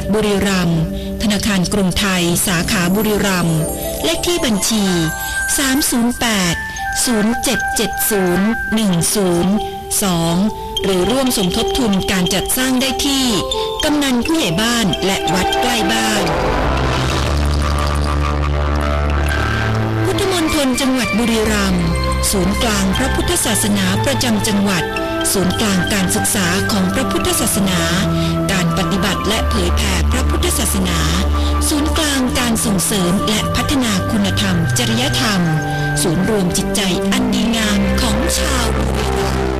วัดบุรีรัมย์ธนาคารกรุงไทย สาขาบุรีรัมย์เลขที่บัญชี 308 0770 10หรือร่วมสมทบทุนการจัดสร้างได้ที่ กำนันผู้ใหญ่บ้านและวัดใกล้บ้าน พุทธมณฑลจังหวัดบุรีรัมย์ศูนย์กลางพระพุทธศาสนาประจำจังหวัด ศูนย์กลางการศึกษาของพระพุทธศาสนา การปฏิบัติและเผยแผ่พระพุทธศาสนา ศูนย์กลางการส่งเสริมและพัฒนาคุณธรรม จริยธรรม ศูนย์รวมจิตใจอันดีงามของชาวบุรีรัมย์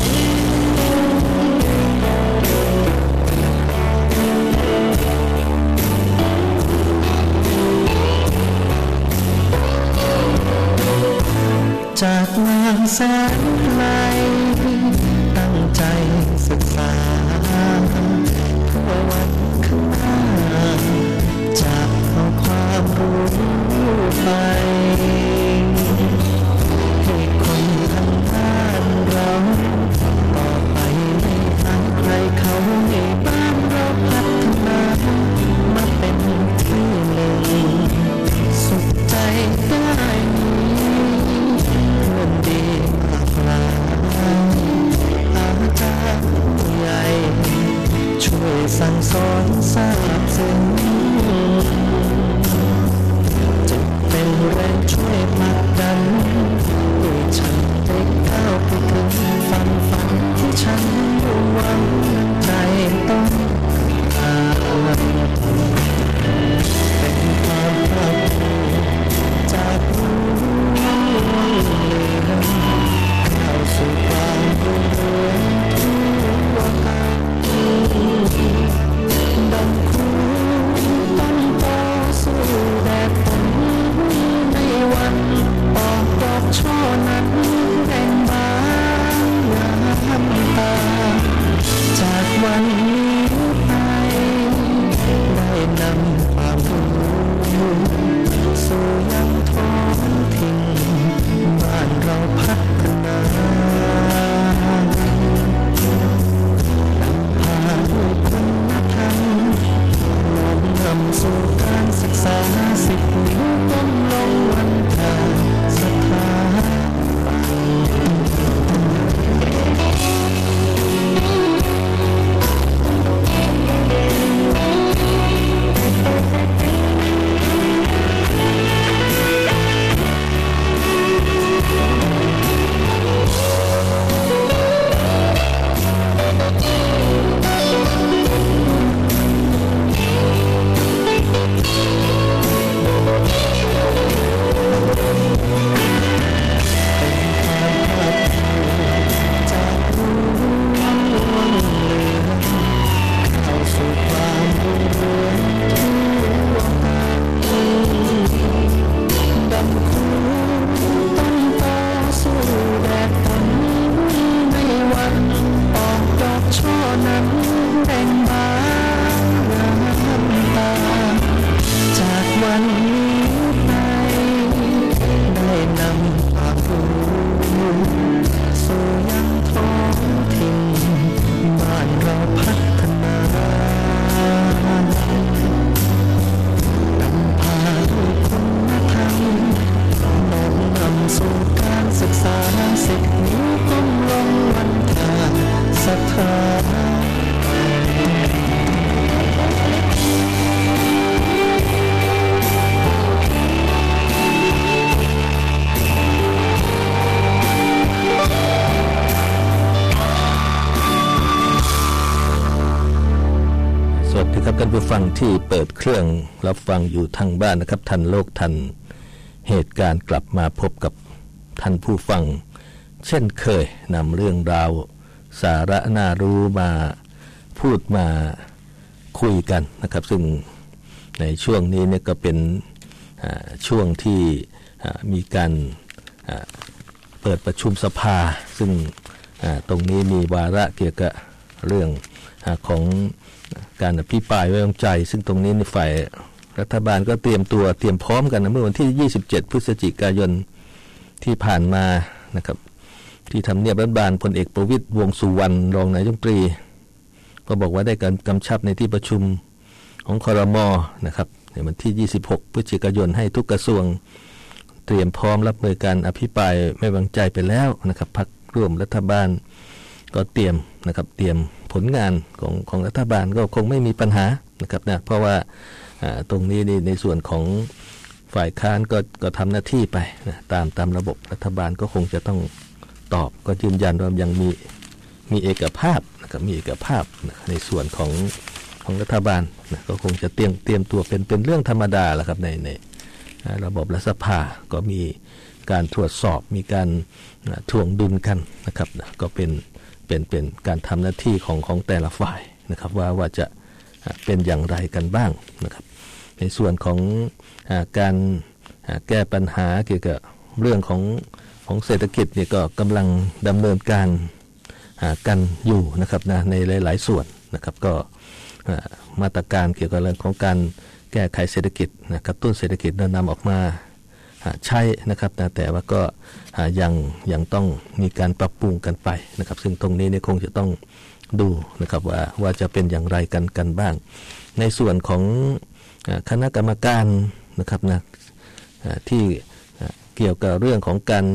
เสั่งสอนสรางซึ้ง ครับท่านผู้ฟังที่เปิดเครื่องรับฟังอยู่ทางบ้านนะครับ ทันโลกทันเหตุการณ์กลับมาพบกับท่านผู้ฟัง เช่นเคยนำเรื่องราว สาระน่ารู้มาพูดมาคุยกันนะครับ ซึ่งในช่วงนี้เนี่ยก็เป็นช่วงที่มีการเปิดประชุมสภา ซึ่งตรงนี้มีวาระเกี่ยวกับเรื่องอของ การอภิปรายไว้วางใจ ซึ่งตรงนี้ในฝ่ายรัฐบาลก็เตรียมตัวเตรียมพร้อมกันนะเมื่อวันที่ 27 พฤศจิกายนที่ผ่านมานะครับ ที่ทำเนียบรัฐบาลพลเอกประวิตยวงสุวรรณรองนายกรัฐมนตรี ก็บอกว่าได้การกำชับในที่ประชุมของคอรมอนะครับในวันที่ 26 พฤศจิกายนให้ทุกกระทรวง เตรียมพร้อมรับมือการอภิปรายไม่วางใจไปแล้วนะครับพักร่วมรัฐบาลก็เตรียมนะครับเตรียม ผลงานของของรัฐบาลก็คงไม่มีปัญหานะครับนะเพราะว่าตรงนี้นี่ในส่วนของฝ่ายค้านก็ก็ทำหน้าที่ไปนะตามตามระบบรัฐบาลก็คงจะต้องตอบก็ยืนยันว่ายังมีมีเอกภาพนะครับมีเอกภาพนะในส่วนของของรัฐบาลนะก็คงจะเตรียมเตรียมตัวเป็นเป็นเรื่องธรรมดาแหละครับในในระบบรัฐสภาก็มีการตรวจสอบมีการทวงดุลกันนะครับนะก็เป็น เป็นเป็นการทำหน้าที่ของของแต่ละฝ่ายนะครับว่าว่าจะเป็นอย่างไรกันบ้างนะครับ ในส่วนของอการแก้ปัญหาเกี่ยวกับเรื่องของของเศรษฐกิจเนี่ยก็กำลังดำเนินการกันอยู่นะครับนะในหลาย ๆ ส่วนนะครับก็มาตรการเกี่ยวกับเรื่องของการแก้ไขเศรษฐกิจนะครับต้นเศรษฐกิจนำออกมา ใช้นะครับนะแต่ว่าก็ยังยังต้องมีการปรับปรุงกันไปนะครับ ซึ่งตรงนี้เนี่ยคงจะต้องดูนะครับว่าว่าจะเป็นอย่างไรกันกันบ้าง ในส่วนของคณะกรรมการนะครับนะที่เกี่ยวกับเรื่องของการ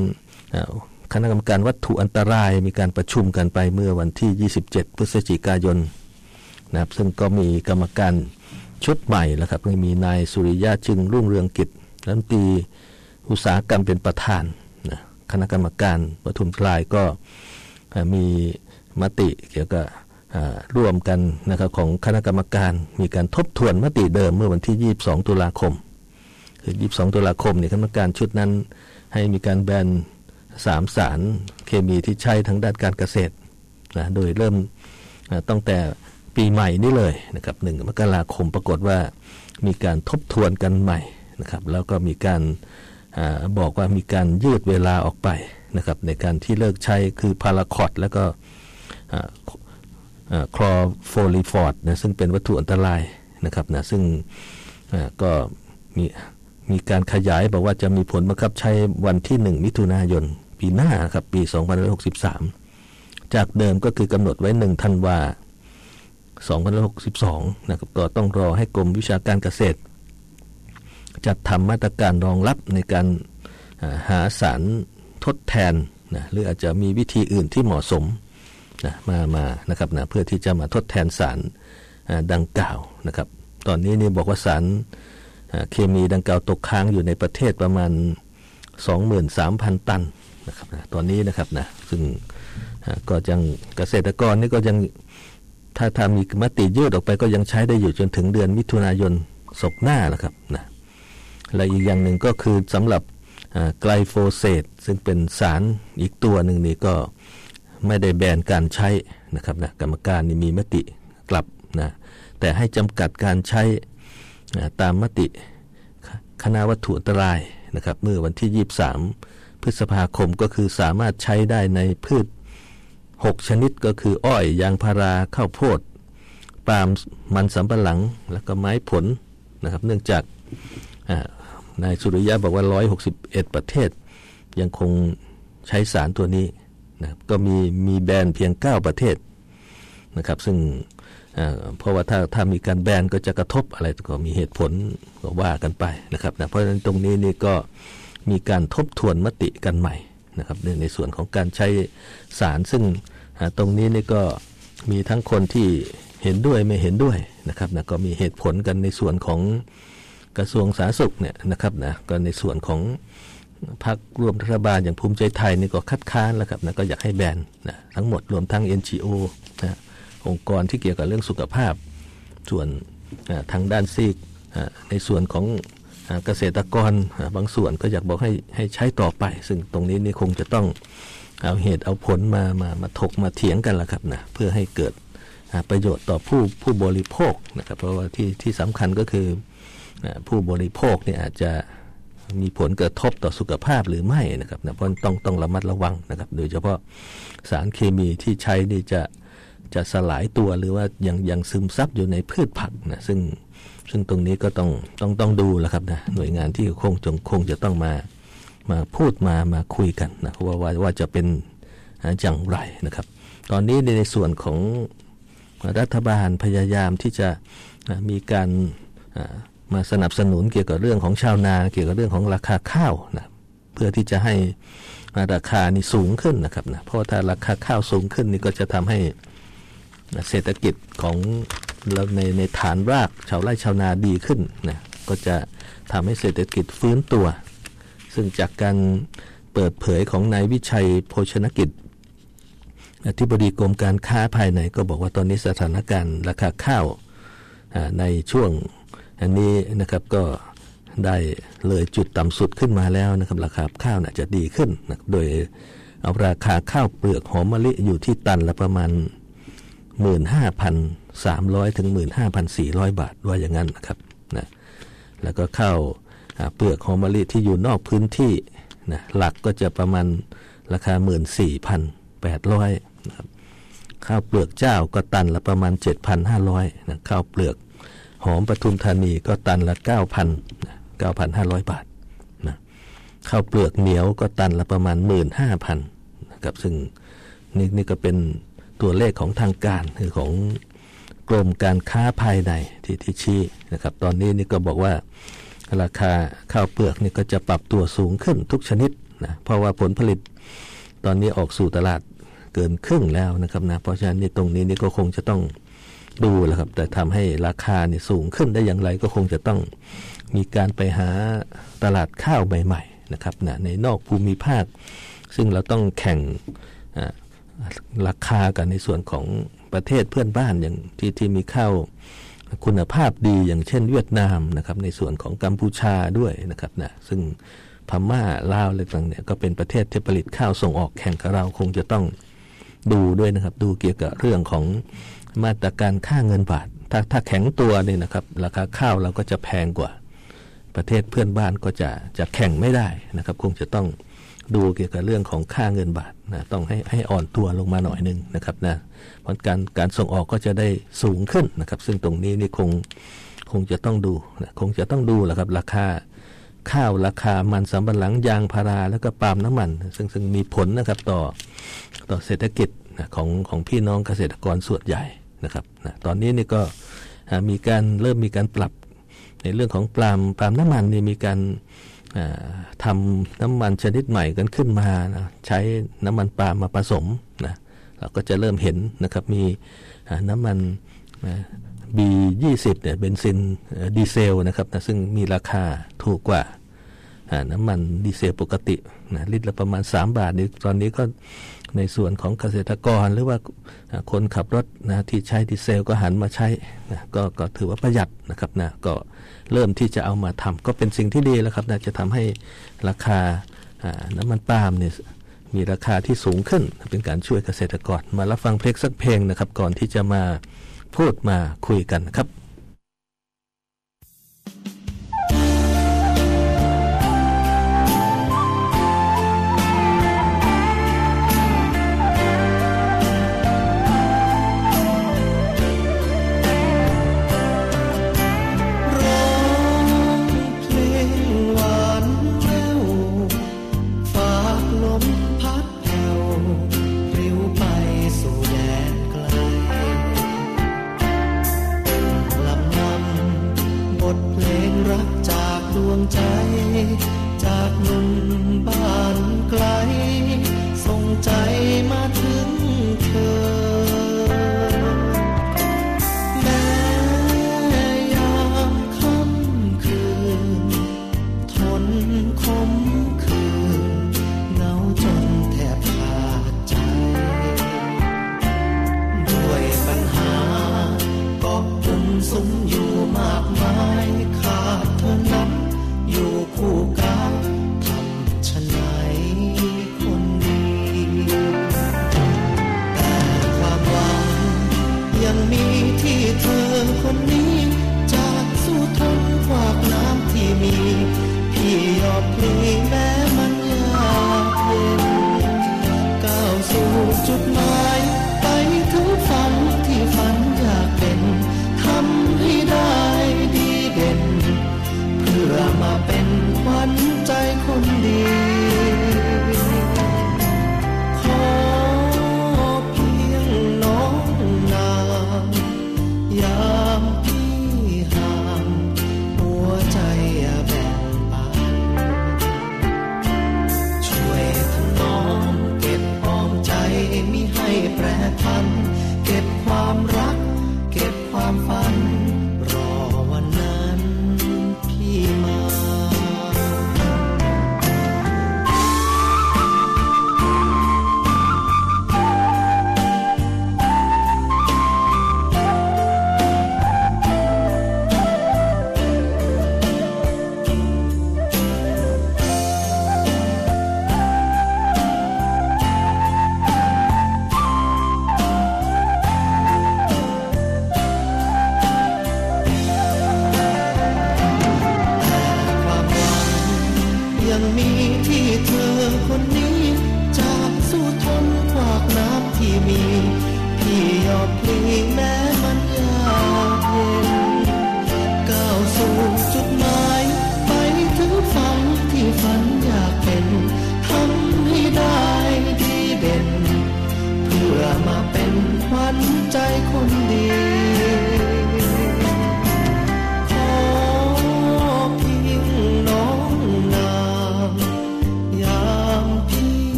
คณะกรรมการวัตถุอันตรายมีการประชุมกันไปเมื่อวันที่ 27 พฤศจิกายนนะครับซึ่งก็มีกรรมการชุดใหม่แล้วครับมีนายสุริยะจึงรุ่งเรืองกิจรัฐมนตรี อุตสาหกรรมเป็นประธานนะคณะกรรมการปทุมทลายก็มีมติเกี่ยวกับร่วมกันนะครับของคณะกรรมการมีการทบทวนมติเดิมเมื่อวันที่ 22 ตุลาคมคือ 22 ตุลาคมเนี่ยคณะกรรมการชุดนั้นให้มีการแบนสามสารเคมีที่ใช้ทางด้านการเกษตรนะโดยเริ่มตั้งแต่ปีใหม่นี่เลยนะครับหนึ่งมกราคมปรากฏว่ามีการทบทวนกันใหม่นะครับแล้วก็มีการ บอกว่ามีการยืดเวลาออกไปนะครับในการที่เลิกใช้คือพาราคอตแล้วก็คลอโฟลีฟอร์ดนะซึ่งเป็นวัตถุอันตรายนะครับนะซึ่งก็มีมีการขยายบอกว่าจะมีผลบังคับใช้วันที่ 1 มิถุนายน ปีหน้าครับปี 2563 จากเดิมก็คือกำหนดไว้ 1 ธันวา2562 นะครับก็ต้องรอให้กรมวิชาการเกษตร จัดทำมาตรการรองรับในการหาสารทดแทนนะหรืออาจจะมีวิธีอื่นที่เหมาะสมนะมามานะครับนะเพื่อที่จะมาทดแทนสารดังกล่าวนะครับ ตอนนี้นี่บอกว่าสารเคมีดังกล่าวตกค้างอยู่ในประเทศประมาณ 23,000 ตันนะครับนะตอนนี้นะครับนะซึ่งก็ยังเกษตรกรนี่ก็ยังถ้าถ้ามีมติยืดออกไปก็ยังใช้ได้อยู่จนถึงเดือนมิถุนายนศกหน้าแหละครับนะ และอีกอย่างหนึ่งก็คือสำหรับไกลโฟเซตซึ่งเป็นสารอีกตัวหนึ่งนี่ก็ไม่ได้แบนการใช้นะครับนะกรรมการนี่มีมติกลับนะแต่ให้จำกัดการใช้นะตามมติคณะวัตถุอันตรายนะครับเมื่อวันที่ 23 พฤษภาคมก็คือสามารถใช้ได้ในพืช 6 ชนิดก็คืออ้อยยางพาราข้าวโพดปาล์มมันสำปะหลัง แล้วก็ไม้ผลนะครับเนื่องจาก นายสุริยะบอกว่า 161 ประเทศ ยังคงใช้สารตัวนี้นะครับก็มีมีแบนเพียง 9 ประเทศนะครับ ซึ่งเพราะว่าถ้าถ้ามีการแบนก็จะกระทบอะไรก็มีเหตุผลก็ว่ากันไปนะครับนะเพราะฉะนั้นตรงนี้นี่ก็มีการทบทวนมติกันใหม่นะครับในในส่วนของการใช้สารซึ่งตรงนี้นี่ก็มีทั้งคนที่เห็นด้วยไม่เห็นด้วยนะครับนะก็มีเหตุผลกันในส่วนของ กระทรวงสาธารณสุขเนี่ยนะครับนะก็ในส่วนของพรรคร่วมรัฐบาลอย่างภูมิใจไทยนี่ก็คัดค้านแล้วครับนะก็อยากให้แบนนะทั้งหมดรวมทั้ง NGO นะองค์กรที่เกี่ยวกับเรื่องสุขภาพ ส่วนทางด้านซีกในส่วนของเกษตรกรบางส่วนก็อยากบอกให้ให้ใช้ต่อไป ซึ่งตรงนี้นี่คงจะต้องเอาเหตุเอาผลมามามาถกมาเถียงกันละครับนะเพื่อให้เกิดประโยชน์ต่อผู้ผู้บริโภคนะครับเพราะว่าที่ที่สำคัญก็คือ ผู้บริโภคเนี่ยอาจจะมีผลกระทบต่อสุขภาพหรือไม่นะครับนะเพราะต้องต้องระมัดระวังนะครับ โดยเฉพาะสารเคมีที่ใช้นี่จะจะสลายตัวหรือว่ายังยังซึมซับอยู่ในพืชผักนะซึ่งซึ่งตรงนี้ก็ต้องต้องต้องดูแหละครับนะหน่วยงานที่คงจงคงจะต้องมามาพูดมามาคุยกันนะว่าว่าว่าจะเป็นอย่างไรนะครับ ตอนนี้ในส่วนของรัฐบาลพยายามที่จะมีการ มาสนับสนุนเกี่ยวกับเรื่องของชาวนา เกี่ยวกับเรื่องของราคาข้าวนะเพื่อที่จะให้ราคานี่สูงขึ้นนะครับนะเพราะถ้าราคาข้าวสูงขึ้นนี่ก็จะทำให้เศรษฐกิจของเราในในฐานรากชาวไร่ชาวนาดีขึ้นนะก็จะทำให้เศรษฐกิจฟื้นตัว ซึ่งจากการเปิดเผยของนายวิชัยโภชนกิจ อธิบดีกรมการค้าภายในก็บอกว่าตอนนี้สถานการณ์ราคาข้าวในช่วง อันนี้นะครับก็ได้เลยจุดต่ำสุดขึ้นมาแล้วนะครับราคาข้าวน่ะจะดีขึ้นนะโดยเอาราคาข้าวเปลือกหอมมะลิอยู่ที่ตันละประมาณ 15,300 ถึง 15,400 บาทว่าอย่างนั้นนะครับนะแล้วก็ข้าวเปลือกหอมมะลิที่อยู่นอกพื้นที่นะหลักก็จะประมาณราคา 14,800นะครับข้าวเปลือกเจ้าก็ตันละประมาณ 7,500นะข้าวเปลือก หอมปทุมธานีก็ตันละ 9,000 9,500 บาทนะข้าวเปลือกเหนียวก็ตันละประมาณ 15,000นะครับซึ่งนี่นี่ก็เป็นตัวเลขของทางการคือของกรมการค้าภายในที่ที่ชี้นะครับ ตอนนี้นี่ก็บอกว่าราคาข้าวเปลือกนี่ก็จะปรับตัวสูงขึ้นทุกชนิดนะเพราะว่าผลผลิตตอนนี้ออกสู่ตลาดเกินครึ่งแล้วนะครับนะเพราะฉะนั้นนี่ตรงนี้นี่ก็คงจะต้อง ดูแหละครับ แต่ทำให้ราคาเนี่ยสูงขึ้นได้อย่างไรก็คงจะต้องมีการไปหาตลาดข้าวใหม่ๆนะครับนะในนอกภูมิภาค ซึ่งเราต้องแข่งราคากันในส่วนของประเทศเพื่อนบ้านอย่างที่ที่มีข้าวคุณภาพดีอย่างเช่นเวียดนามนะครับในส่วนของกัมพูชาด้วยนะครับนะซึ่งพม่าลาวอะไรต่างเนี่ยก็เป็นประเทศที่ผลิตข้าวส่งออกแข่งกับเราคงจะต้องดูด้วยนะครับ ดูเกี่ยวกับเรื่องของ มาตรการค่าเงินบาท ถ้าถ้าแข็งตัวเนี่ยนะครับ ราคาข้าวเราก็จะแพงกว่า ประเทศเพื่อนบ้านก็จะจะแข่งไม่ได้นะครับ คงจะต้องดูเกี่ยวกับเรื่องของค่าเงินบาทนะต้องให้ให้อ่อนตัวลงมาหน่อยหนึ่งนะครับนะเพราะการการส่งออกก็จะได้สูงขึ้นนะครับ ซึ่งตรงนี้นี่คงคงจะต้องดูนะคงจะต้องดูแหละครับ ราคาข้าวราคามันสำปะหลังยางพาราแล้วก็ปาล์มน้ำมัน ซึ่งซึ่งมีผลนะครับต่อต่อเศรษฐกิจนะของของพี่น้องเกษตรกรส่วนใหญ่ นะครับนะตอนนี้นี่ก็มีการเริ่มมีการปรับในเรื่องของปาล์มปาล์มน้ำมันนี่มีการทำน้ำมันชนิดใหม่กันขึ้นมานะใช้น้ำมันปาล์มมาผสมนะเราก็จะเริ่มเห็นนะครับมีน้ำมัน B20 เนี่ยเบนซินดีเซลนะครับนะซึ่งมีราคาถูกกว่าน้ำมันดีเซลปกตินะลิตรละประมาณ 3 บาทนี่ตอนนี้ก็ ในส่วนของเกษตรกรหรือว่าคนขับรถนะที่ใช้ดีเซลก็หันมาใช้นะกก็ถือว่าประหยัดนะครับนะก็เริ่มที่จะเอามาทำก็เป็นสิ่งที่ดีแล้วครับนะจะทำให้ราคาน้ำมันปาล์มเนี่ยมีราคาที่สูงขึ้นเป็นการช่วยเกษตรกรมารับฟังเพลงสักเพลงนะครับ ก่อนที่จะมาพูดมาคุยกันครับ สมอยู่มากมาย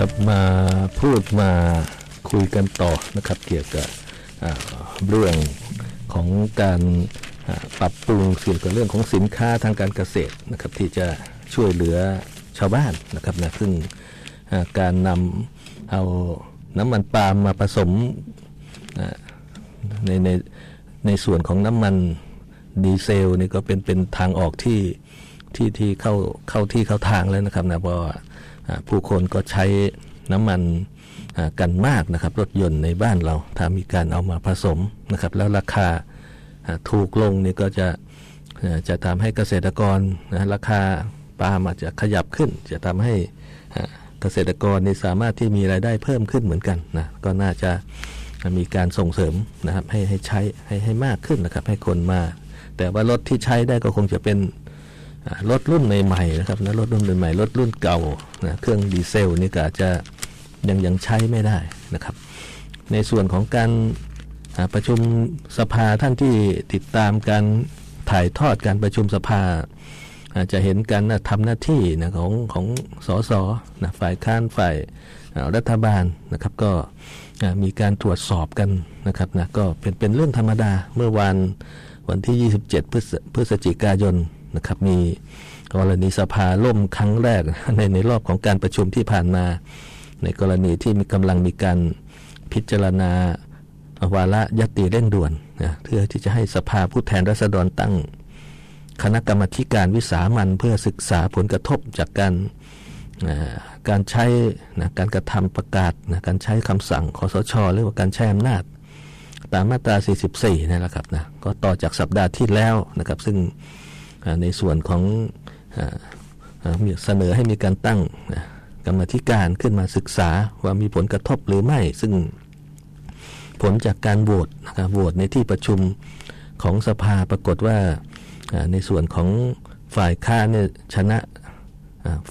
ครับมาพูดมาคุยกันต่อนะครับเกี่ยวกับเรื่องของการปรับปรุงเกี่ยวกับเรื่องของสินค้าทางการเกษตรนะครับที่จะช่วยเหลือชาวบ้านนะครับนะซึ่งการนำเอาน้ำมันปาล์มมาผสมในในในส่วนของน้ำมันดีเซลนี่ก็เป็นเป็นทางออกที่ที่ที่เข้าเข้าที่เข้าทางแล้วนะครับนะเพราะ ผู้คนก็ใช้น้ำมันกันมากนะครับ รถยนต์ในบ้านเราถ้ามีการเอามาผสมนะครับ แล้วราคาถูกลงนี่ก็จะจะทำให้เกษตรกรนะราคาปาล์มอาจจะขยับขึ้น จะทำให้เกษตรกรนี่สามารถที่มีรายได้เพิ่มขึ้นเหมือนกันนะก็น่าจะมีการส่งเสริมนะครับให้ให้ใช้ให้ให้มากขึ้นนะครับ ให้คนมา แต่ว่ารถที่ใช้ได้ก็คงจะเป็น รถรุ่นใหม่ๆนะครับนะรถรุ่นใหม่ๆรถรุ่นเก่านะเครื่องดีเซลนี่ก็อาจจะยังยังใช้ไม่ได้นะครับ ในส่วนของการประชุมสภาท่านที่ติดตามการถ่ายทอดการประชุมสภา อาจจะเห็นการนะทำหน้าที่นะของของสสนะฝ่ายค้านฝ่ายรัฐบาลนะครับ ก็มีการตรวจสอบกันนะครับนะก็เป็นเป็นเรื่องธรรมดาเมื่อวานวันที่ 27 พฤศจิกายน นะครับมีกรณีสภาล่มครั้งแรกในในรอบของการประชุมที่ผ่านมา ในกรณีที่มีกำลังมีการพิจารณาวาระยติเร่งด่วนนะเพื่อที่จะให้สภาผู้แทนราษฎรตั้ง คณะกรรมการวิสามันเพื่อศึกษาผลกระทบจากการการใช้นะการกระทำประกาศนะการใช้คำสั่งคอสชหรือว่าการใช้อำนาจ ตามมาตรา 44นี่แหละครับนะก็ต่อจากสัปดาห์ที่แล้วนะครับซึ่ง ในส่วนของเสนอให้มีการตั้งกรรมธิการขึ้นมาศึกษาว่ามีผลกระทบหรือไม่ ซึ่งผลจากการโหวตนะครับโหวตในที่ประชุมของสภาปรากฏว่าในส่วนของฝ่ายค้านเนี่ยชนะ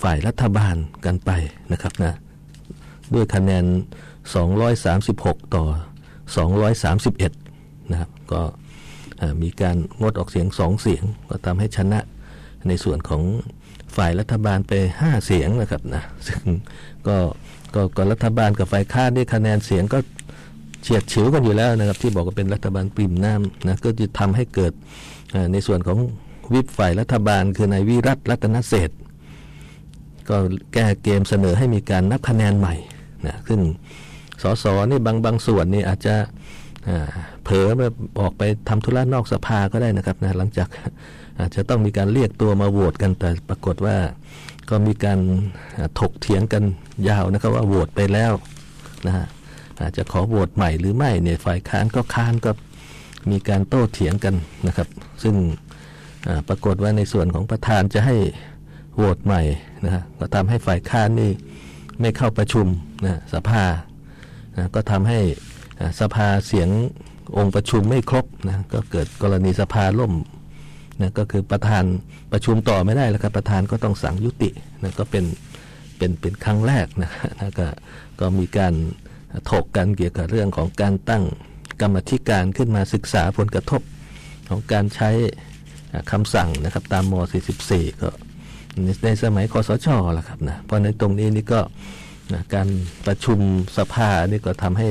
ฝ่ายรัฐบาลกันไปนะครับนะด้วยคะแนน 236 ต่อ 231 นะครับก็ มีการงดออกเสียงสองเสียง ก็ทำให้ชนะในส่วนของฝ่ายรัฐบาลไป 5 เสียงนะครับนะซึ่งก็ก็ก็รัฐบาลกับฝ่ายค้านนี่คะแนนเสียงก็เฉียดฉิวกันอยู่แล้วนะครับ ที่บอกว่าเป็นรัฐบาลปริมน้ำนะก็จะทำให้เกิดในส่วนของวิปฝ่ายรัฐบาล คือนายวิรัตรัตนเศษก็แก้เกมเสนอให้มีการนับคะแนนใหม่นะซึ่งสสนี่บางบางส่วนนี่อาจจะ เผลอมาออกไปทำธุระนอกสภาก็ได้นะครับนะหลังจากอาจจะต้องมีการเรียกตัวมาโหวตกันแต่ปรากฏว่าก็มีการถกเถียงกันยาวนะครับว่าโหวตไปแล้วนะฮะอาจจะขอโหวตใหม่หรือไม่เนี่ยฝ่ายค้านก็ค้านก็มีการโต้เถียงกันนะครับ ซึ่งปรากฏว่าในส่วนของประธานจะให้โหวตใหม่นะฮะก็ทำให้ฝ่ายค้านนี่ไม่เข้าประชุมนะสภานะก็ทำให้ สภาเสียงองค์ประชุมไม่ครบนะก็เกิดกรณีสภาล่มนะก็คือประธานประชุมต่อไม่ได้แล้วครับประธานก็ต้องสั่งยุตินะก็เป็นเป็นเป็นครั้งแรกนะนะก็ก็มีการถกกันเกี่ยวกับเรื่องของการตั้งกรรมธิการขึ้นมาศึกษาผลกระทบของการใช้คำสั่งนะครับตามม 44 ก็ในสมัยคอสชแหละครับนะเพราะในตรงนี้นี่ก็นะการประชุมสภานี่ก็ทำให้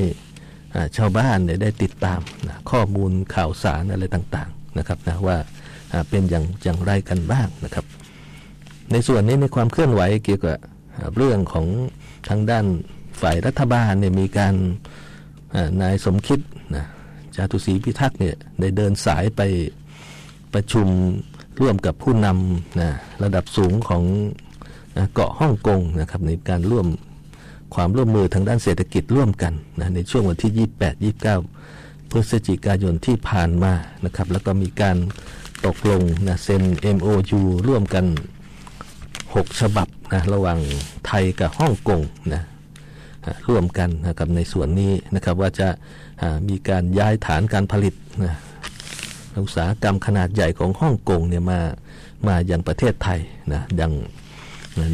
ชาวบ้านเนี่ยได้ติดตามนะข้อมูลข่าวสารอะไรต่างๆนะครับนะว่าเป็นอย่างอย่างไรกันบ้างนะครับ ในส่วนนี้ในความเคลื่อนไหวเกี่ยวกับเรื่องของทางด้านฝ่ายรัฐบาลเนี่ยมีการนายสมคิดนะจาตุศรีพิทักษ์เนี่ยได้เดินสายไปประชุมร่วมกับผู้นำนะระดับสูงของนะเกาะฮ่องกงนะครับในการร่วม ความร่วมมือทางด้านเศรษฐกิจร่วมกันนะในช่วงวันที่ 28 29 พฤศจิกายนที่ผ่านมานะครับแล้วก็มีการตกลงนะเซ็น MOU ร่วมกัน 6 ฉบับนะระหว่างไทยกับฮ่องกงนะร่วมกันนะครับในส่วนนี้นะครับว่าจะามีการย้ายฐานการผลิตนะอุตสาหกรรมขนาดใหญ่ของฮ่องกงเนี่ยมามาอย่างประเทศไทยนะอย่าง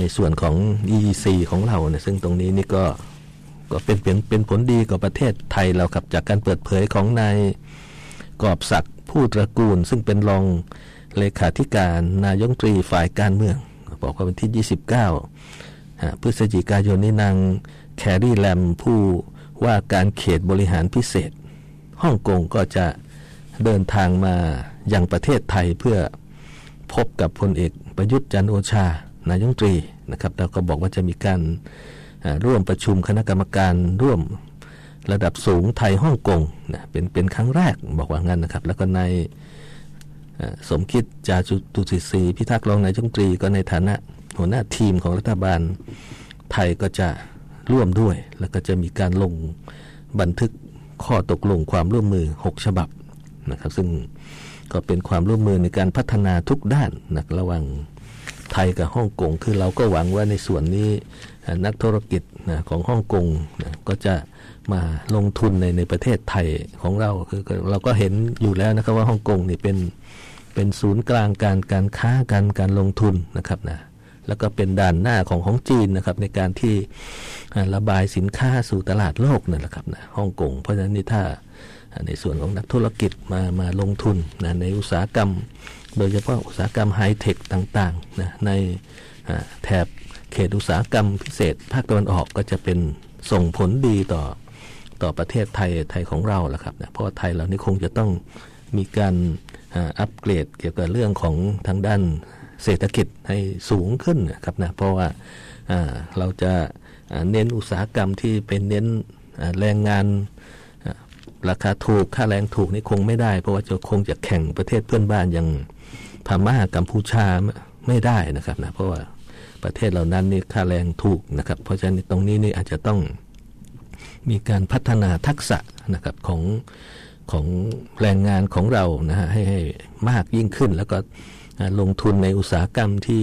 ในส่วนของ EEC ของเราเนี่ยซึ่งตรงนี้นี่ก็ก็เป็นเป็นเป็นผลดีกับประเทศไทยเราครับจากการเปิดเผยของนายกอบศักดิ์ผู้ตระกูล ซึ่งเป็นรองเลขาธิการนายกรัฐมนตรีฝ่ายการเมือง บอกว่าวันที่ 29อ่าพฤศจิกายนนี้นางแครีแลมผู้ว่าการเขตบริหารพิเศษฮ่องกงก็จะเดินทางมายังประเทศไทยเพื่อพบกับพลเอกประยุทธ์จันโอชา นายกรัฐมนตรีนะครับแล้วก็บอกว่าจะมีการร่วมประชุมคณะกรรมการร่วมระดับสูงไทยฮ่องกงนะเป็นเป็นครั้งแรกบอกว่างั้นนะครับ แล้วก็ในายสมคิดจาตุศิศรีพิทักษ์รองนายกรัฐมนตรีก็ในฐานะหัวหน้าทีมของรัฐบาลไทยก็จะร่วมด้วย แล้วก็จะมีการลงบันทึกข้อตกลงความร่วมมือ 6 ฉบับนะครับ ซึ่งก็เป็นความร่วมมือในการพัฒนาทุกด้านนะระหว่าง ไทยกับฮ่องกง คือเราก็หวังว่าในส่วนนี้นักธุรกิจนะของฮ่องกงนะก็จะมาลงทุนในในประเทศไทยของเราคือเราก็เห็นอยู่แล้วนะครับว่าฮ่องกงนี่เป็นเป็นศูนย์กลางการการค้าการการลงทุนนะครับนะแล้วก็เป็นด่านหน้าของของจีนนะครับในการที่ระบายสินค้าสู่ตลาดโลกนั่นแหละครับนะฮ่องกงเพราะฉะนั้นนี่ถ้าในส่วนของนักธุรกิจมามาลงทุนนะในอุตสาหกรรม โดยเฉพาะอุตสาหกรรมไฮเทคต่างๆนะในแถบเขตอุตสาหกรรมพิเศษ ภาคตะวันออกก็จะเป็นส่งผลดีต่อต่อประเทศไทยไทยของเราแหละครับนะเพราะไทยเรานี่คงจะต้องมีการอัปเกรดเกี่ยวกับเรื่องของทางด้านเศรษฐกิจให้สูงขึ้นครับนะเพราะว่าเราจะเน้นอุตสาหกรรมที่เป็นเน้นแรงงานราคาถูกค่าแรงถูกนี่คงไม่ได้ เพราะว่าจะคงจะแข่งประเทศเพื่อนบ้านอย่าง พม่ากัมพูชาไม่ได้นะครับนะเพราะว่าประเทศเหล่านั้นนี่ค่าแรงถูกนะครับ เพราะฉะนั้นตรงนี้นี่อาจจะต้องมีการพัฒนาทักษะนะครับของของแรงงานของเรานะฮะให้ให้มากยิ่งขึ้น แล้วก็ลงทุนในอุตสาหกรรมที่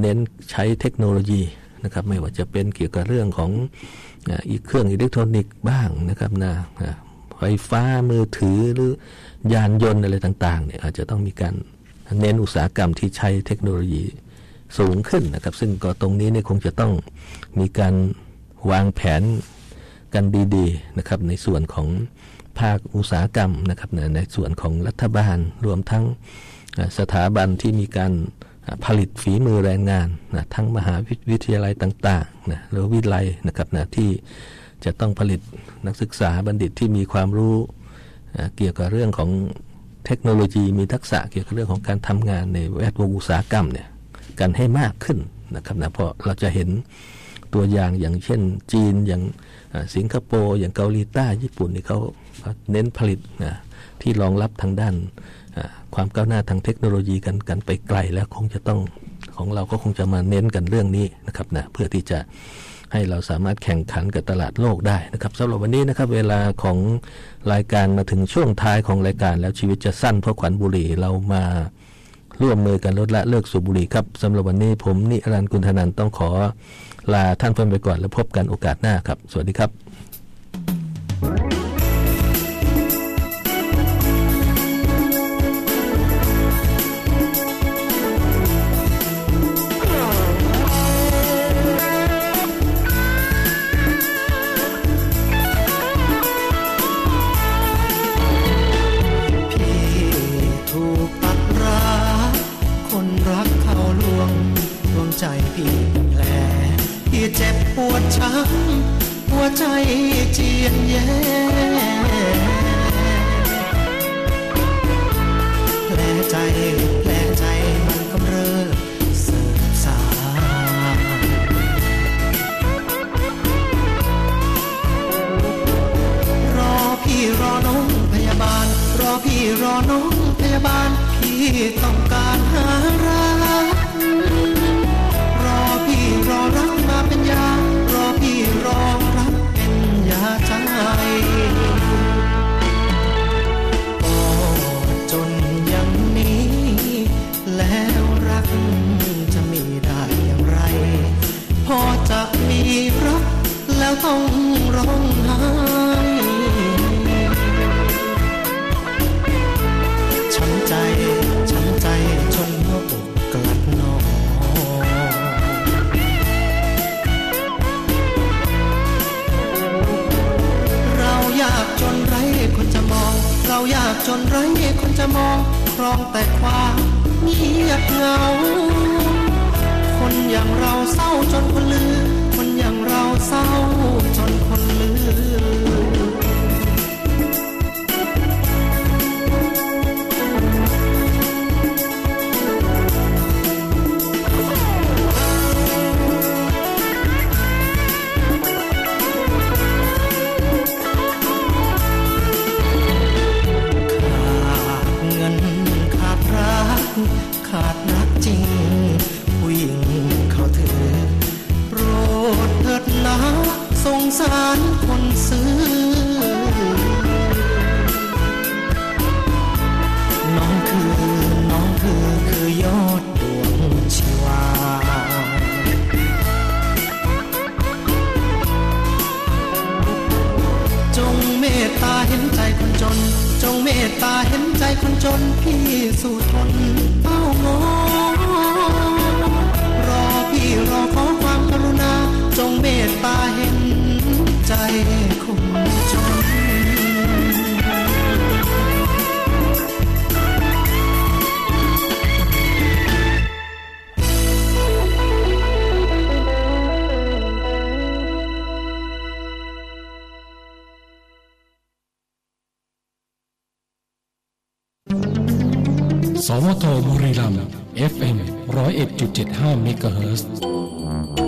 เน้นใช้เทคโนโลยีนะครับไม่ว่าจะเป็นเกี่ยวกับเรื่องของอีกเครื่องอิเล็กทรอนิกส์บ้างนะครับนะไฟฟ้ามือถือหรือยานยนต์อะไรต่างๆเนี่ยอาจจะต้องมีการ เน้นอุตสาหกรรมที่ใช้เทคโนโลยีสูงขึ้นนะครับ ซึ่งก็ตรงนี้เนี่ยคงจะต้องมีการวางแผนกันดีๆนะครับ ในส่วนของภาคอุตสาหกรรมนะครับในส่วนของรัฐบาลรวมทั้งสถาบันที่มีการผลิตฝีมือแรงงานนะทั้งมหาวิทยาลัยต่างๆนะหรือวิทยาลัยนะครับนะที่จะต้องผลิตนักศึกษาบัณฑิตที่มีความรู้เกี่ยวกับเรื่องของ เทคโนโลยีมีทักษะเกี่ยวกับเรื่องของการทำงานในแวดวงอุตสาหกรรมเนี่ยกันให้มากขึ้นนะครับนะเพราะเราจะเห็นตัวอย่างอย่างเช่น จีนอย่างสิงคโปร์อย่างเกาหลีใต้ญี่ปุ่นนี่เขาเน้นผลิตนะที่รองรับทางด้านความก้าวหน้าทางเทคโนโลยีกันกันไปไกลแล้วคงจะต้องของเราก็คงจะมาเน้นกันเรื่องนี้นะครับนะเพื่อที่จะ ให้เราสามารถแข่งขันกับตลาดโลกได้นะครับสำหรับวันนี้นะครับเวลาของรายการมาถึงช่วงท้ายของรายการแล้วชีวิตจะสั้นเพราะขวัญบุหรี่เรามาร่วมมือกันลดละเลิกสูบบุหรี่ครับสำหรับวันนี้ผมนิรันดร์กุลธนันต้องขอลาท่านเพื่อนไปก่อนแล้วพบกันโอกาสหน้าครับ สวัสดีครับ พี่รอน้องพยาบาล พี่ต้องการหารักรอพี่รอรักมาเป็นยา รอพี่รอรักเป็นยาใจก็จนอย่างนี้ แล้วรักจะมีได้อย่างไร พอจะมีรักแล้วต้องร้องไห้ายากจนไร้คนจะมองครองแต่ความเงียบเหงา คนอย่างเราเศร้าจนคนลือ คนอย่างเราเศร้า สุทน 101.75เมกะเฮิรตซ์